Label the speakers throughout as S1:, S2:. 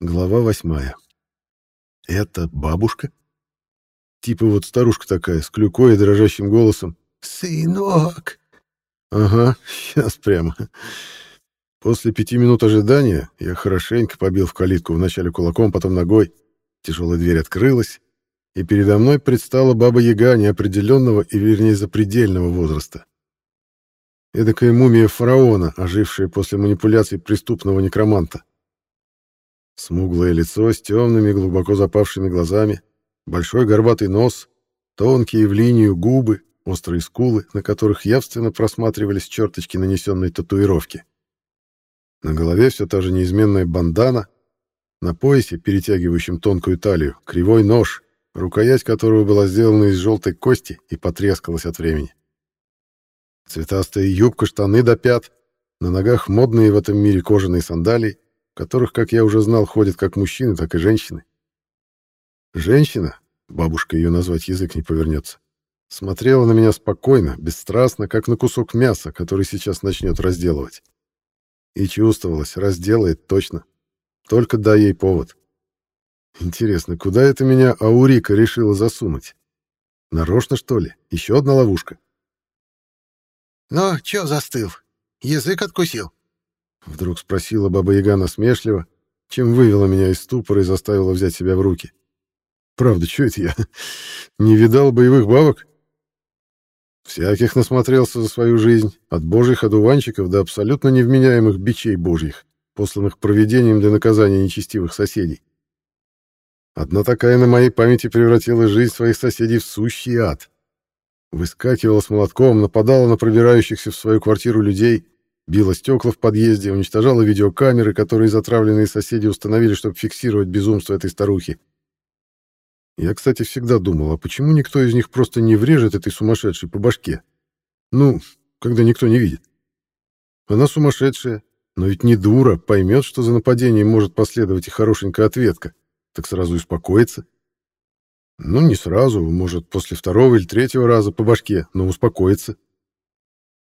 S1: Глава восьмая. Это бабушка? Типа вот старушка такая, с клюкой и дрожащим голосом.
S2: «Сынок!»
S1: Ага, сейчас прямо. После пяти минут ожидания я хорошенько побил в калитку вначале кулаком, потом ногой. Тяжелая дверь открылась, и передо мной предстала баба-яга неопределенного и, вернее, запредельного возраста. Эдакая мумия фараона, ожившая после манипуляций преступного некроманта. Смуглое лицо с темными, глубоко запавшими глазами, большой горбатый нос, тонкие в линию губы, острые скулы, на которых явственно просматривались черточки нанесенной татуировки. На голове все та же неизменная бандана, на поясе, перетягивающем тонкую талию, кривой нож, рукоять которого была сделана из желтой кости и потрескалась от времени. Цветастая юбка, штаны до пят, на ногах модные в этом мире кожаные сандалии, которых, как я уже знал, ходят как мужчины, так и женщины. Женщина, бабушка ее назвать язык не повернется, смотрела на меня спокойно, бесстрастно, как на кусок мяса, который сейчас начнет разделывать. И чувствовалось, разделает точно. Только дай ей повод. Интересно, куда это меня Аурика решила засунуть? Нарочно, что ли? Еще одна ловушка?
S2: «Ну, чё застыл? Язык откусил?»
S1: Вдруг спросила Баба-Яга насмешливо, чем вывела меня из ступора и заставила взять себя в руки. Правда, что это я? Не видал боевых бабок? Всяких насмотрелся за свою жизнь, от божьих одуванчиков до абсолютно невменяемых бичей божьих, посланных проведением для наказания нечестивых соседей. Одна такая на моей памяти превратила жизнь своих соседей в сущий ад. Выскакивала с молотком, нападала на пробирающихся в свою квартиру людей, била стекла в подъезде, уничтожала видеокамеры, которые затравленные соседи установили, чтобы фиксировать безумство этой старухи. Я, кстати, всегда думал, а почему никто из них просто не врежет этой сумасшедшей по башке? Ну, когда никто не видит. Она сумасшедшая, но ведь не дура, поймет, что за нападением может последовать и хорошенькая ответка так сразу успокоится. Ну, не сразу, может, после второго или третьего раза по башке, но успокоится.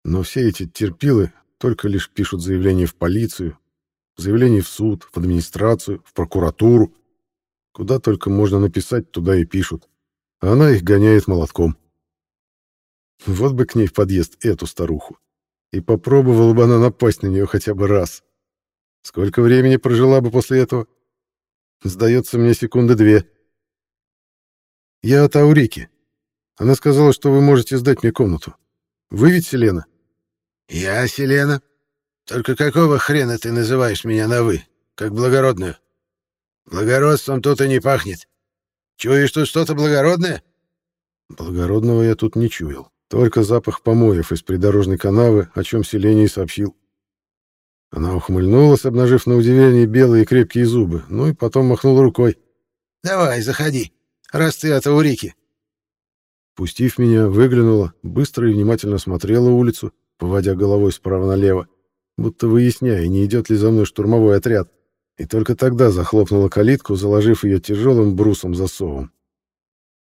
S1: Но все эти терпилы только лишь пишут заявление в полицию, заявление в суд, в администрацию, в прокуратуру. Куда только можно написать, туда и пишут. А она их гоняет молотком. Вот бы к ней в подъезд эту старуху. И попробовала бы она напасть на нее хотя бы раз. Сколько времени прожила бы после этого? Сдается мне секунды две. Я от Аурики. Она сказала, что вы можете сдать мне комнату. Вы ведь Селена?
S2: Я Селена. Только какого хрена ты называешь меня на «вы», как благородную? Благородством тут и не пахнет. Чуешь тут что-то благородное?
S1: Благородного я тут не чуял. Только запах помоев из придорожной канавы, о чем Селене сообщил. Она ухмыльнулась, обнажив на удивление белые крепкие зубы, ну и потом махнула рукой.
S2: «Давай, заходи, раз ты от Аурики».
S1: Пустив меня, выглянула, быстро и внимательно смотрела улицу, поводя головой справа налево, будто выясняя, не идет ли за мной штурмовой отряд, и только тогда захлопнула калитку, заложив ее тяжелым брусом-засовом.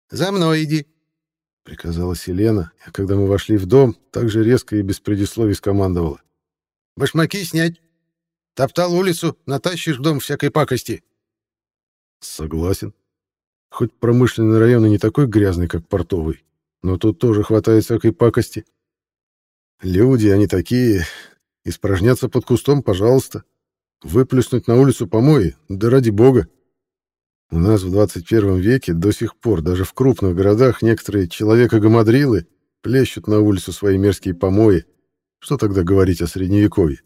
S2: «За мной иди», — приказала
S1: Селена, а когда мы вошли в дом, так же резко и без предисловий скомандовала.
S2: Башмаки снять. Топтал улицу, натащишь в дом всякой пакости.
S1: Согласен. Хоть промышленный район и не такой грязный, как портовый, но тут тоже хватает всякой пакости. Люди, они такие. Испражняться под кустом, пожалуйста. Выплюснуть на улицу помои, да ради бога. У нас в 21 веке до сих пор даже в крупных городах некоторые человека-гамадрилы плещут на улицу свои мерзкие помои, что тогда говорить о средневековье?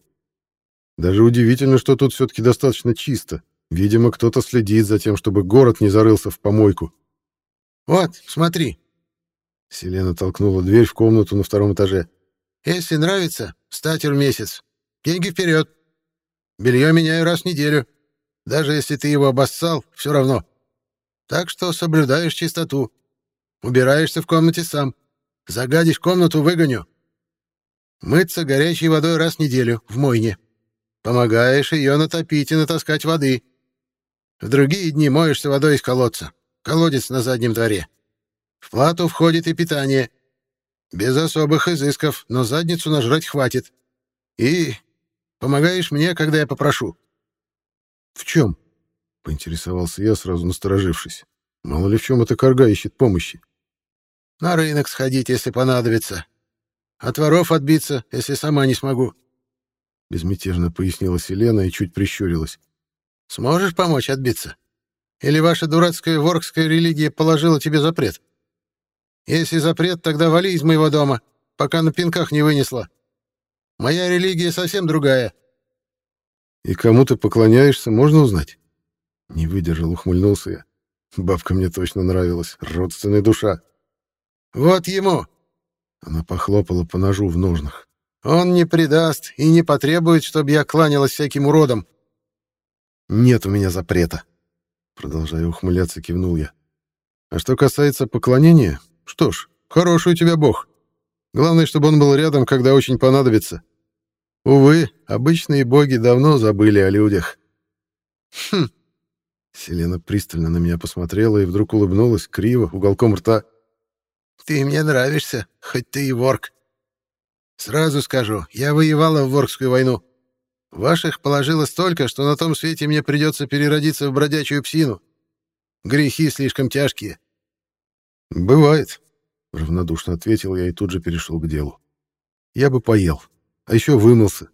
S1: Даже удивительно, что тут все-таки достаточно чисто. Видимо, кто-то следит за тем, чтобы город не зарылся в помойку.
S2: «Вот, смотри».
S1: Селена толкнула дверь в комнату на втором этаже.
S2: «Если нравится, статер месяц. Деньги вперед. Белье меняю раз в неделю. Даже если ты его обоссал, все равно. Так что соблюдаешь чистоту. Убираешься в комнате сам. Загадишь комнату, выгоню. Мыться горячей водой раз в неделю, в мойне. Помогаешь ее натопить и натаскать воды. В другие дни моешься водой из колодца. Колодец на заднем дворе. В плату входит и питание. Без особых изысков, но задницу нажрать хватит. И помогаешь мне, когда я попрошу.
S1: В чем? Поинтересовался я, сразу насторожившись. Мало ли в чем эта корга ищет помощи.
S2: На рынок сходить, если понадобится. От воров отбиться, если сама не смогу.
S1: Безмятежно пояснила Селена и чуть прищурилась.
S2: Сможешь помочь отбиться? Или ваша дурацкая воркская религия положила тебе запрет? Если запрет, тогда вали из моего дома, пока на пинках не вынесла. Моя религия совсем другая.
S1: И кому ты поклоняешься, можно узнать? Не выдержал, ухмыльнулся я. Бабка мне точно нравилась, родственная душа.
S2: Вот ему.
S1: Она похлопала по ножу в ножнах.
S2: Он не предаст и не потребует, чтобы я кланялась всяким уродам.
S1: Нет у меня запрета. Продолжая ухмыляться, кивнул я. А что касается поклонения, что ж, хороший у тебя бог. Главное, чтобы он был рядом, когда очень понадобится. Увы, обычные боги давно забыли о людях.
S2: Хм.
S1: Селена пристально на меня посмотрела и вдруг улыбнулась криво, уголком рта.
S2: Ты мне нравишься, хоть ты и ворк. Сразу скажу, я воевала в Воркскую войну. Ваших положило столько, что на том свете мне придется переродиться в бродячую псину. Грехи слишком тяжкие.
S1: Бывает, равнодушно ответил я и тут же перешел к делу. Я бы поел, а еще вымылся.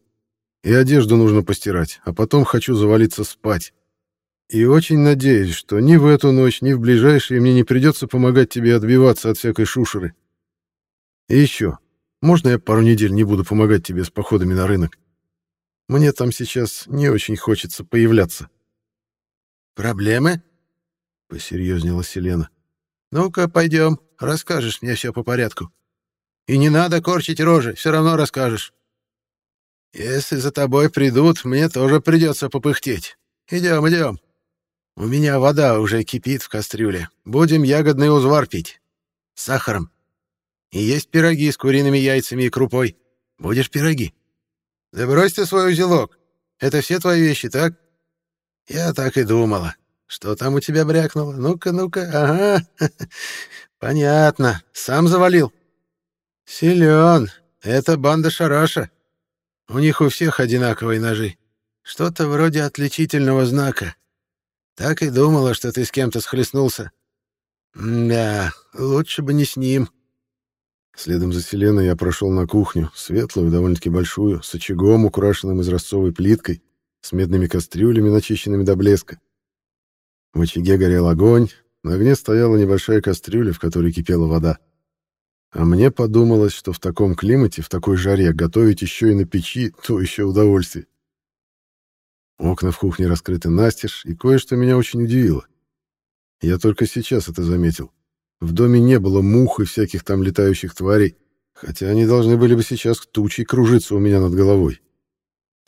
S1: И одежду нужно постирать, а потом хочу завалиться спать. И очень надеюсь, что ни в эту ночь, ни в ближайшие мне не придется помогать тебе отбиваться от всякой шушеры. И еще, можно я пару недель не буду помогать тебе с походами на рынок? Мне там сейчас не очень хочется появляться.
S2: Проблемы?
S1: Посерьезнела Селена.
S2: Ну-ка, пойдем, расскажешь мне все по порядку. И не надо корчить рожи, все равно расскажешь. Если за тобой придут, мне тоже придется попыхтеть. Идем, идем. У меня вода уже кипит в кастрюле. Будем ягодный узвар пить. С сахаром. И есть пироги с куриными яйцами и крупой. Будешь пироги? Да брось ты свой узелок. Это все твои вещи, так? Я так и думала. Что там у тебя брякнуло? Ну-ка, ну-ка. Ага. Понятно. Сам завалил. Силен. Это банда Шараша. У них у всех одинаковые ножи. Что-то вроде отличительного знака. Так и думала, что ты с кем-то схлестнулся. Да, лучше бы не с ним.
S1: Следом за Селеной я прошел на кухню, светлую, довольно-таки большую, с очагом, украшенным изразцовой плиткой, с медными кастрюлями, начищенными до блеска. В очаге горел огонь, на огне стояла небольшая кастрюля, в которой кипела вода. А мне подумалось, что в таком климате, в такой жаре, готовить еще и на печи — то еще удовольствие. Окна в кухне раскрыты настежь, и кое-что меня очень удивило. Я только сейчас это заметил. В доме не было мух и всяких там летающих тварей, хотя они должны были бы сейчас тучей кружиться у меня над головой.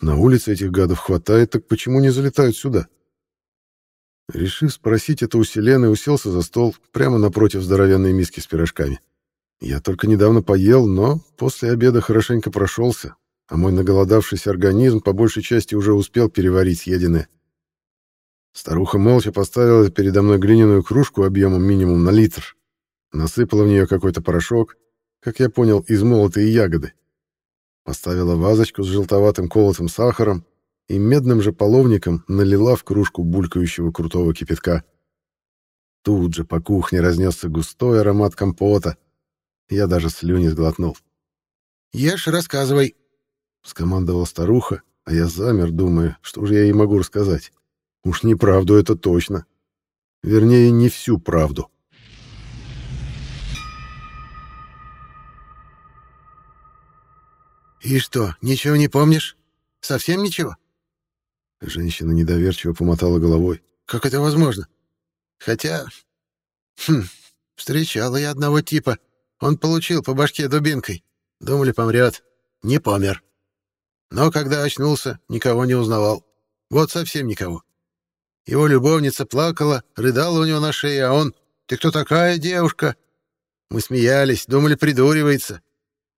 S1: На улице этих гадов хватает, так почему не залетают сюда? Решив спросить это у Селены, уселся за стол прямо напротив здоровенной миски с пирожками. Я только недавно поел, но после обеда хорошенько прошелся, а мой наголодавшийся организм по большей части уже успел переварить съеденное. Старуха молча поставила передо мной глиняную кружку объемом минимум на литр, насыпала в нее какой-то порошок, как я понял, из молотые ягоды. Поставила вазочку с желтоватым колотым сахаром и медным же половником налила в кружку булькающего крутого кипятка. Тут же по кухне разнесся густой аромат компота. Я даже слюни сглотнул.
S2: «Ешь, рассказывай», —
S1: скомандовала старуха, а я замер, думая, что же я ей могу рассказать. Уж не правду это точно. Вернее, не всю правду.
S2: «И что, ничего не помнишь? Совсем ничего?»
S1: Женщина недоверчиво помотала головой.
S2: «Как это возможно? Хотя... Хм, встречала я одного типа. Он получил по башке дубинкой. Думали, помрет. Не помер. Но когда очнулся, никого не узнавал. Вот совсем никого. Его любовница плакала, рыдала у него на шее, а он... «Ты кто такая, девушка?» Мы смеялись, думали, придуривается.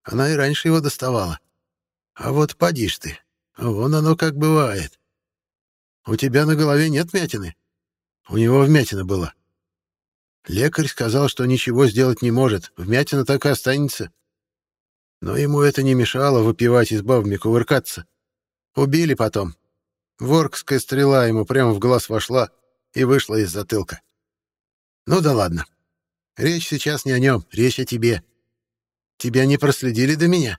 S2: Она и раньше его доставала. А вот поди ж ты, вон оно как бывает. У тебя на голове нет вмятины? У него вмятина была. Лекарь сказал, что ничего сделать не может, вмятина так и останется. Но ему это не мешало выпивать и с бабами кувыркаться. Убили потом. Воркская стрела ему прямо в глаз вошла. и вышло из затылка. Ну да ладно. Речь сейчас не о нем, речь о тебе. Тебя не проследили до меня?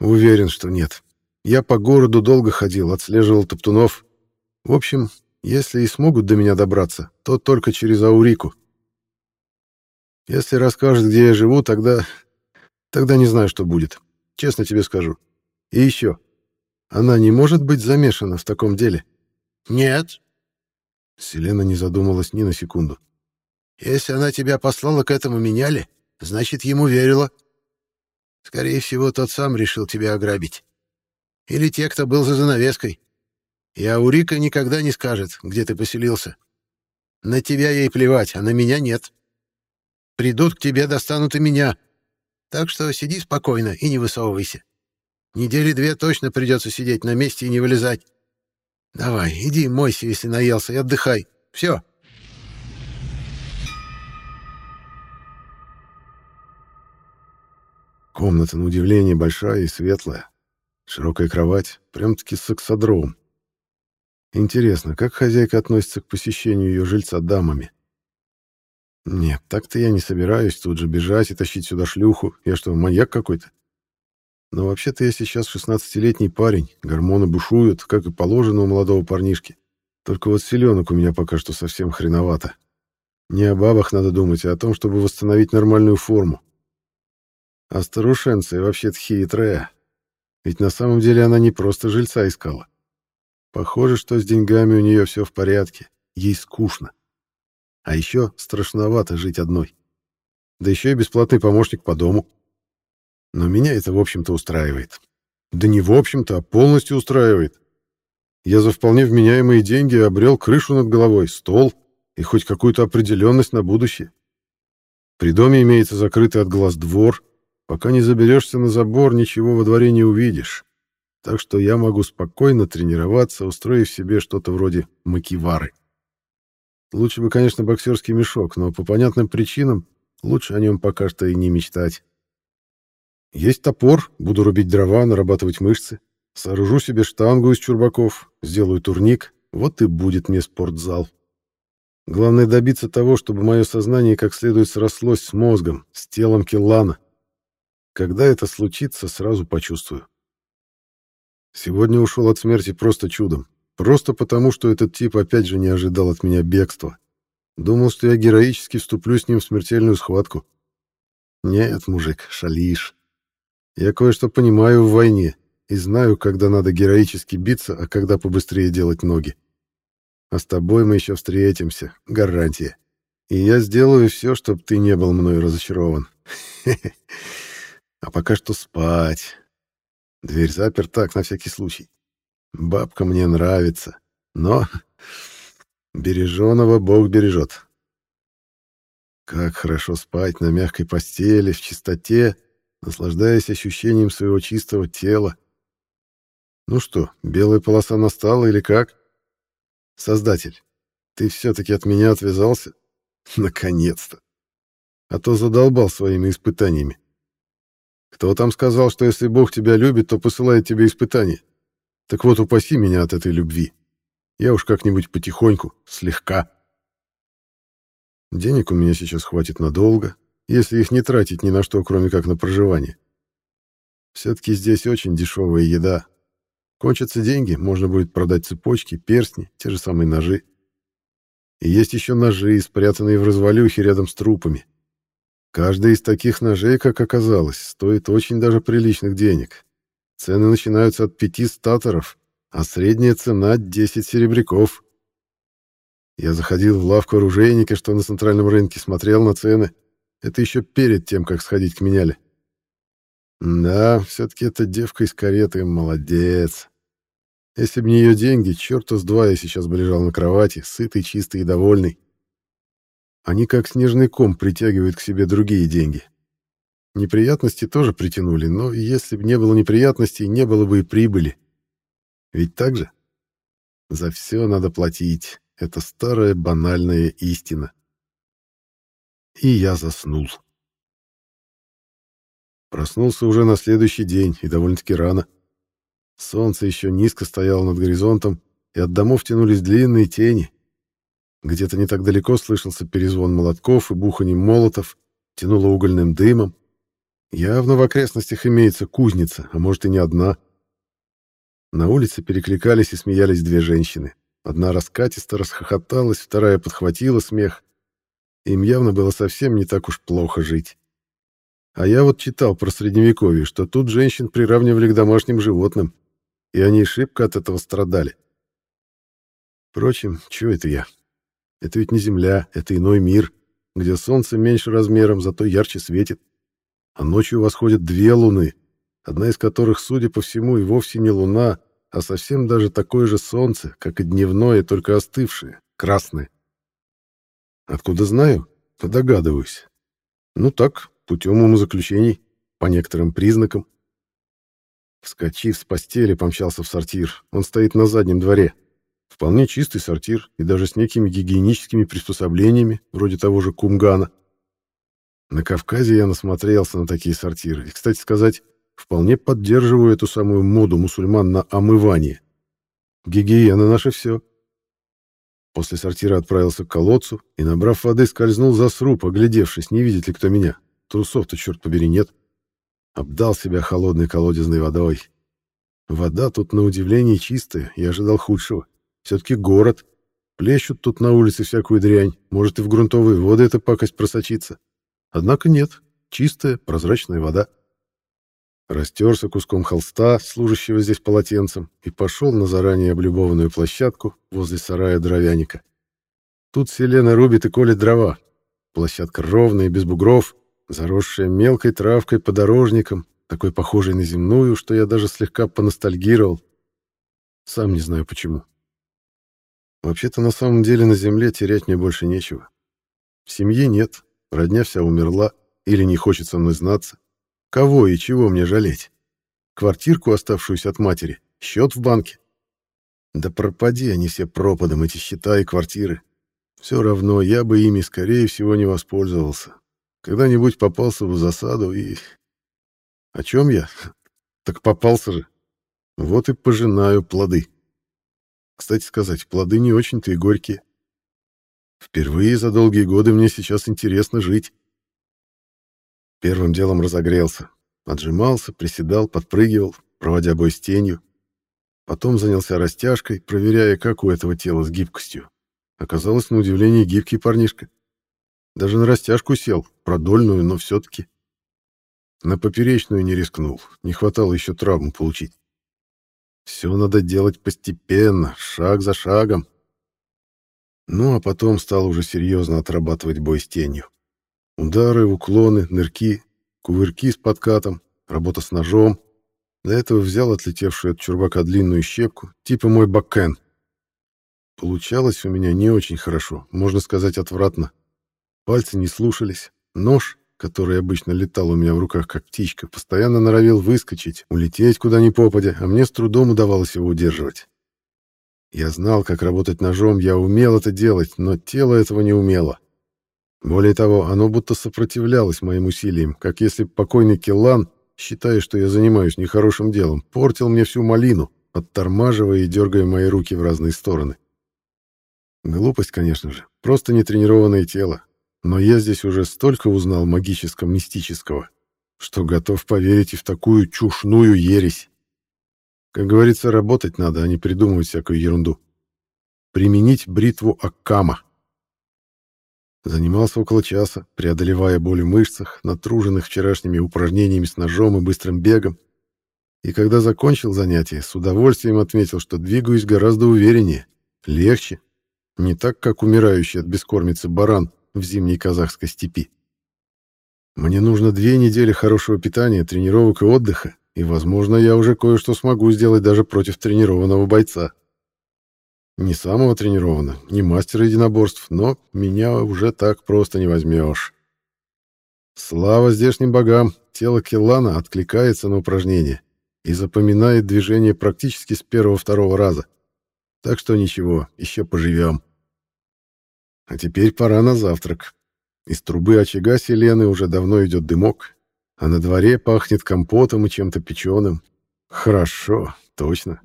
S1: Уверен, что нет. Я по городу долго ходил, отслеживал топтунов. В общем, если и смогут до меня добраться, то только через Аурику. Если расскажет, где я живу, тогда... Тогда не знаю, что будет. Честно тебе скажу. И еще. Она не может быть замешана в таком деле?
S2: Нет.
S1: Селена не задумалась ни на секунду.
S2: Если она тебя послала к этому меняли, значит, ему верила. Скорее всего, тот сам решил тебя ограбить. Или те, кто был за занавеской. И Аурика никогда не скажет, где ты поселился. На тебя ей плевать, а на меня нет. Придут к тебе, достанут и меня. Так что сиди спокойно и не высовывайся. Недели две точно придется сидеть на месте и не вылезать. Давай, иди мойся, если наелся, и отдыхай. Все.
S1: Комната, на удивление, большая и светлая. Широкая кровать, прям-таки сексодром. Интересно, как хозяйка относится к посещению ее жильца дамами? Нет, так-то я не собираюсь тут же бежать и тащить сюда шлюху. Я что, маньяк какой-то? Но вообще-то я сейчас шестнадцатилетний парень, гормоны бушуют, как и положено у молодого парнишки. Только вот селенок у меня пока что совсем хреновато. Не о бабах надо думать, а о том, чтобы восстановить нормальную форму. А старушенция вообще-то хитрая. Ведь на самом деле она не просто жильца искала. Похоже, что с деньгами у нее все в порядке. Ей скучно. А еще страшновато жить одной. Да еще и бесплатный помощник по дому. Но меня это, в общем-то, устраивает. Да не в общем-то, а полностью устраивает. Я за вполне вменяемые деньги обрел крышу над головой, стол и хоть какую-то определенность на будущее. При доме имеется закрытый от глаз двор. Пока не заберешься на забор, ничего во дворе не увидишь. Так что я могу спокойно тренироваться, устроив себе что-то вроде макивары. Лучше бы, конечно, боксерский мешок, но по понятным причинам лучше о нем пока что и не мечтать. Есть топор, буду рубить дрова, нарабатывать мышцы. Сооружу себе штангу из чурбаков, сделаю турник, вот и будет мне спортзал. Главное добиться того, чтобы мое сознание как следует срослось с мозгом, с телом Киллана. Когда это случится, сразу почувствую. Сегодня ушел от смерти просто чудом. Просто потому, что этот тип опять же не ожидал от меня бегства. Думал, что я героически вступлю с ним в смертельную схватку. Нет, мужик, шалишь. Я кое-что понимаю в войне и знаю, когда надо героически биться, а когда побыстрее делать ноги. А с тобой мы еще встретимся, гарантия. И я сделаю все, чтобы ты не был мной разочарован. А пока что спать. Дверь заперта, так, на всякий случай. Бабка мне нравится, но береженого Бог бережет. Как хорошо спать на мягкой постели, в чистоте, наслаждаясь ощущением своего чистого тела. Ну что, белая полоса настала или как? Создатель, ты все-таки от меня отвязался? Наконец-то! А то задолбал своими испытаниями. Кто там сказал, что если Бог тебя любит, то посылает тебе испытания? Так вот, упаси меня от этой любви. Я уж как-нибудь потихоньку, слегка. Денег у меня сейчас хватит надолго, если их не тратить ни на что, кроме как на проживание. Все-таки здесь очень дешевая еда. Кончатся деньги, можно будет продать цепочки, перстни, те же самые ножи. И есть еще ножи, спрятанные в развалюхе рядом с трупами. Каждый из таких ножей, как оказалось, стоит очень даже приличных денег. Цены начинаются от пяти статоров, а средняя цена — 10 серебряков. Я заходил в лавку оружейника, что на центральном рынке, смотрел на цены — это еще перед тем, как сходить к меняле. Да, все-таки эта девка из кареты молодец. Если бы не ее деньги, черта с два я сейчас бы лежал на кровати, сытый, чистый и довольный. Они как снежный ком притягивают к себе другие деньги. Неприятности тоже притянули, но если бы не было неприятностей, не было бы и прибыли. Ведь так же? За все надо платить. Это старая банальная истина и я заснул. Проснулся уже на следующий день, и довольно-таки рано. Солнце еще низко стояло над горизонтом, и от домов тянулись длинные тени. Где-то не так далеко слышался перезвон молотков и буханье молотов, тянуло угольным дымом. Явно в окрестностях имеется кузница, а может и не одна. На улице перекликались и смеялись две женщины. Одна раскатисто расхохоталась, вторая подхватила смех. Им явно было совсем не так уж плохо жить. А я вот читал про Средневековье, что тут женщин приравнивали к домашним животным, и они шибко от этого страдали. Впрочем, что это я? Это ведь не Земля, это иной мир, где солнце меньше размером, зато ярче светит. А ночью восходят две луны, одна из которых, судя по всему, и вовсе не луна, а совсем даже такое же солнце, как и дневное, только остывшее, красное. Откуда знаю? То догадываюсь. Ну так, путем умозаключений, по некоторым признакам. Вскочив с постели, помчался в сортир. Он стоит на заднем дворе. Вполне чистый сортир и даже с некими гигиеническими приспособлениями, вроде того же кумгана. На Кавказе я насмотрелся на такие сортиры. И, кстати сказать, вполне поддерживаю эту самую моду мусульман на омывание. Гигиена наше все. После сортира отправился к колодцу и, набрав воды, скользнул за сруб, оглядевшись, не видит ли кто меня. Трусов-то, черт побери, нет. Обдал себя холодной колодезной водой. Вода тут, на удивление, чистая, я ожидал худшего. Все-таки город. Плещут тут на улице всякую дрянь. Может, и в грунтовые воды эта пакость просочится. Однако нет. Чистая, прозрачная вода. Растерся куском холста, служащего здесь полотенцем, и пошел на заранее облюбованную площадку возле сарая дровяника. Тут Селена рубит и колет дрова. Площадка ровная, без бугров, заросшая мелкой травкой подорожником, такой похожей на земную, что я даже слегка поностальгировал. Сам не знаю почему. Вообще-то на самом деле на земле терять мне больше нечего. Семьи нет, родня вся умерла или не хочет со мной знаться. Кого и чего мне жалеть? Квартирку, оставшуюся от матери, счет в банке. Да пропади они все пропадом, эти счета и квартиры. Все равно я бы ими, скорее всего, не воспользовался. Когда-нибудь попался в засаду и... О чем я? Так попался же. Вот и пожинаю плоды. Кстати сказать, плоды не очень-то и горькие. Впервые за долгие годы мне сейчас интересно жить. Первым делом разогрелся. Отжимался, приседал, подпрыгивал, проводя бой с тенью. Потом занялся растяжкой, проверяя, как у этого тела с гибкостью. Оказалось, на удивление, гибкий парнишка. Даже на растяжку сел, продольную, но все-таки. На поперечную не рискнул, не хватало еще травму получить. Все надо делать постепенно, шаг за шагом. Ну, а потом стал уже серьезно отрабатывать бой с тенью. Удары, уклоны, нырки, кувырки с подкатом, работа с ножом. Для этого взял отлетевшую от чурбака длинную щепку, типа мой бакен. Получалось у меня не очень хорошо, можно сказать, отвратно. Пальцы не слушались, нож который обычно летал у меня в руках как птичка, постоянно норовил выскочить, улететь куда ни попадя, а мне с трудом удавалось его удерживать. Я знал, как работать ножом, я умел это делать, но тело этого не умело. Более того, оно будто сопротивлялось моим усилиям, как если покойный Келлан, считая, что я занимаюсь нехорошим делом, портил мне всю малину, оттормаживая и дергая мои руки в разные стороны. Глупость, конечно же, просто нетренированное тело, но я здесь уже столько узнал магического, мистического, что готов поверить и в такую чушную ересь. Как говорится, работать надо, а не придумывать всякую ерунду. Применить бритву Аккама. Занимался около часа, преодолевая боль в мышцах, натруженных вчерашними упражнениями с ножом и быстрым бегом. И когда закончил занятие, с удовольствием отметил, что двигаюсь гораздо увереннее, легче, не так, как умирающий от бескормицы баран, в зимней казахской степи. Мне нужно две недели хорошего питания, тренировок и отдыха, и, возможно, я уже кое-что смогу сделать даже против тренированного бойца. Не самого тренированного, не мастера единоборств, но меня уже так просто не возьмешь. Слава здешним богам, тело Келлана откликается на упражнения и запоминает движение практически с первого-второго раза. Так что ничего, еще поживем. А теперь пора на завтрак. Из трубы очага Селены уже давно идет дымок, а на дворе пахнет компотом и чем-то печеным. Хорошо, точно.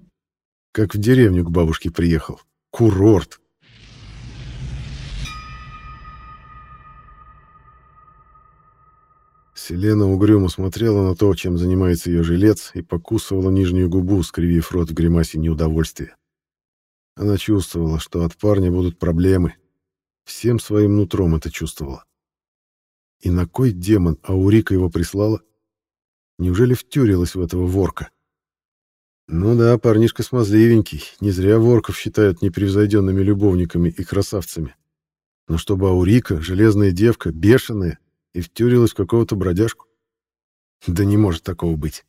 S1: Как в деревню к бабушке приехал. Курорт. Селена угрюмо смотрела на то, чем занимается ее жилец, и покусывала нижнюю губу, скривив рот в гримасе неудовольствия. Она чувствовала, что от парня будут проблемы, Всем своим нутром это чувствовала. И на кой демон Аурика его прислала? Неужели втюрилась в этого ворка? Ну да, парнишка смазливенький. Не зря ворков считают непревзойденными любовниками и красавцами. Но чтобы Аурика, железная девка, бешеная, и втюрилась в какого-то бродяжку? Да не может такого быть.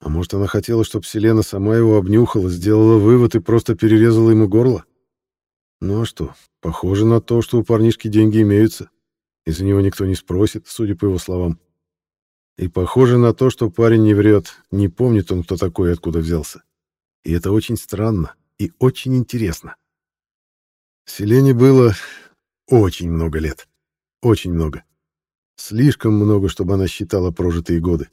S1: А может, она хотела, чтобы Селена сама его обнюхала, сделала вывод и просто перерезала ему горло? Ну а что, похоже на то, что у парнишки деньги имеются, и за него никто не спросит, судя по его словам. И похоже на то, что парень не врет, не помнит он, кто такой и откуда взялся. И это очень странно и очень интересно. Селене было очень много лет. Очень много. Слишком много, чтобы она считала прожитые годы.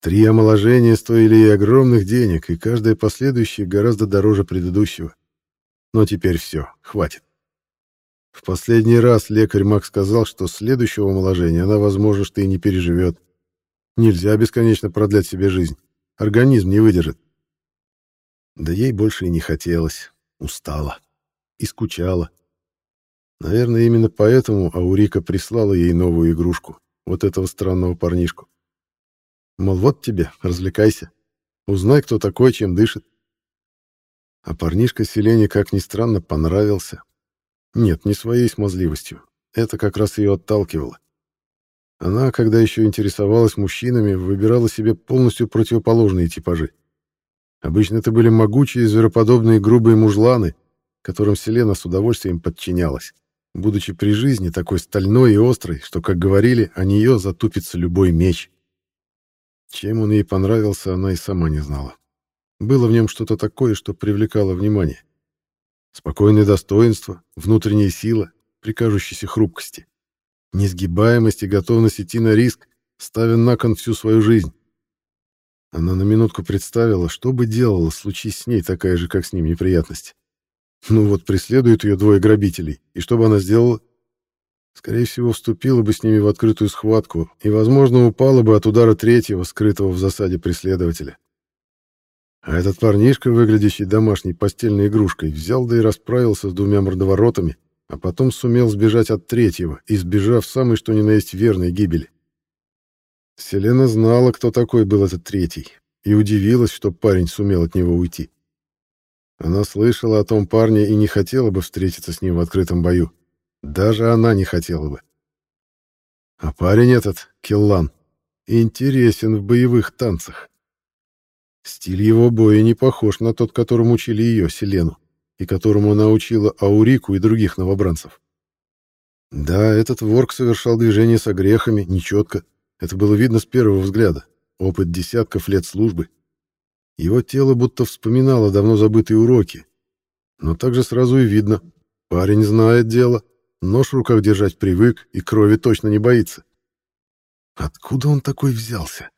S1: Три омоложения стоили ей огромных денег, и каждое последующее гораздо дороже предыдущего. Но теперь все, хватит. В последний раз лекарь Мак сказал, что следующего омоложения она, возможно, что и не переживет. Нельзя бесконечно продлять себе жизнь. Организм не выдержит. Да ей больше и не хотелось. Устала. И скучала. Наверное, именно поэтому Аурика прислала ей новую игрушку. Вот этого странного парнишку. Мол, вот тебе, развлекайся. Узнай, кто такой, чем дышит. А парнишка Селене, как ни странно, понравился. Нет, не своей смазливостью. Это как раз ее отталкивало. Она, когда еще интересовалась мужчинами, выбирала себе полностью противоположные типажи. Обычно это были могучие, звероподобные, грубые мужланы, которым Селена с удовольствием подчинялась, будучи при жизни такой стальной и острой, что, как говорили, о нее затупится любой меч. Чем он ей понравился, она и сама не знала. Было в нем что-то такое, что привлекало внимание. Спокойное достоинство, внутренняя сила, прикажущаяся хрупкости. Несгибаемость и готовность идти на риск, ставя на кон всю свою жизнь. Она на минутку представила, что бы делала, случись с ней такая же, как с ним, неприятность. Ну вот преследуют ее двое грабителей, и что бы она сделала? Скорее всего, вступила бы с ними в открытую схватку и, возможно, упала бы от удара третьего, скрытого в засаде преследователя. А этот парнишка, выглядящий домашней постельной игрушкой, взял да и расправился с двумя мордоворотами, а потом сумел сбежать от третьего, избежав самой что ни на есть верной гибели. Селена знала, кто такой был этот третий, и удивилась, что парень сумел от него уйти. Она слышала о том парне и не хотела бы встретиться с ним в открытом бою. Даже она не хотела бы. А парень этот, Келлан, интересен в боевых танцах. Стиль его боя не похож на тот, которым учили ее, Селену, и которому она учила Аурику и других новобранцев. Да, этот ворк совершал движения с огрехами, нечетко. Это было видно с первого взгляда. Опыт десятков лет службы. Его тело будто вспоминало давно забытые уроки. Но также сразу и видно. Парень знает дело, нож в руках держать привык и крови точно не боится. Откуда он такой взялся?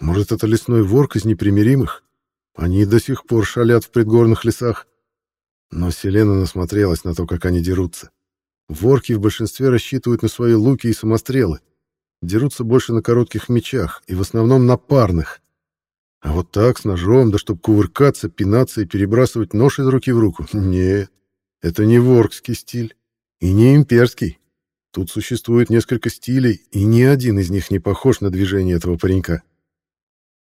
S1: Может, это лесной ворк из непримиримых? Они до сих пор шалят в предгорных лесах. Но Селена насмотрелась на то, как они дерутся. Ворки в большинстве рассчитывают на свои луки и самострелы. Дерутся больше на коротких мечах и в основном на парных. А вот так, с ножом, да чтоб кувыркаться, пинаться и перебрасывать нож из руки в руку, нет, это не воркский стиль и не имперский. Тут существует несколько стилей, и ни один из них не похож на движение этого паренька.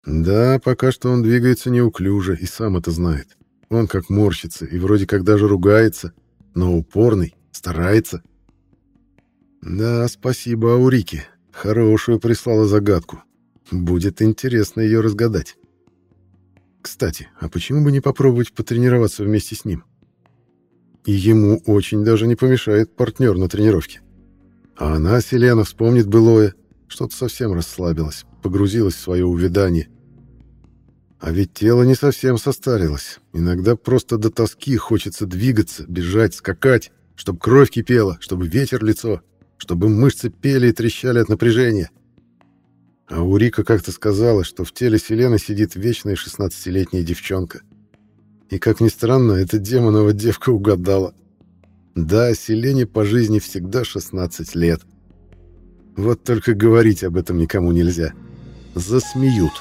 S1: Да, пока что он двигается неуклюже и сам это знает. Он как морщится и вроде как даже ругается, но упорный, старается. Да, спасибо Аурике. Хорошую прислала загадку. Будет интересно ее разгадать. Кстати, а почему бы не попробовать потренироваться вместе с ним? И ему очень даже не помешает партнер на тренировке. А она, Селена, вспомнит былое, что-то совсем расслабилась, погрузилась в свое увядание. А ведь тело не совсем состарилось. Иногда просто до тоски хочется двигаться, бежать, скакать, чтобы кровь кипела, чтобы ветер лицо, чтобы мышцы пели и трещали от напряжения. А у Рика как-то сказала, что в теле Селены сидит вечная шестнадцатилетняя девчонка. И, как ни странно, эта демонова девка угадала. Да, Селене по жизни всегда 16 лет. Вот только говорить об этом никому нельзя. Засмеют.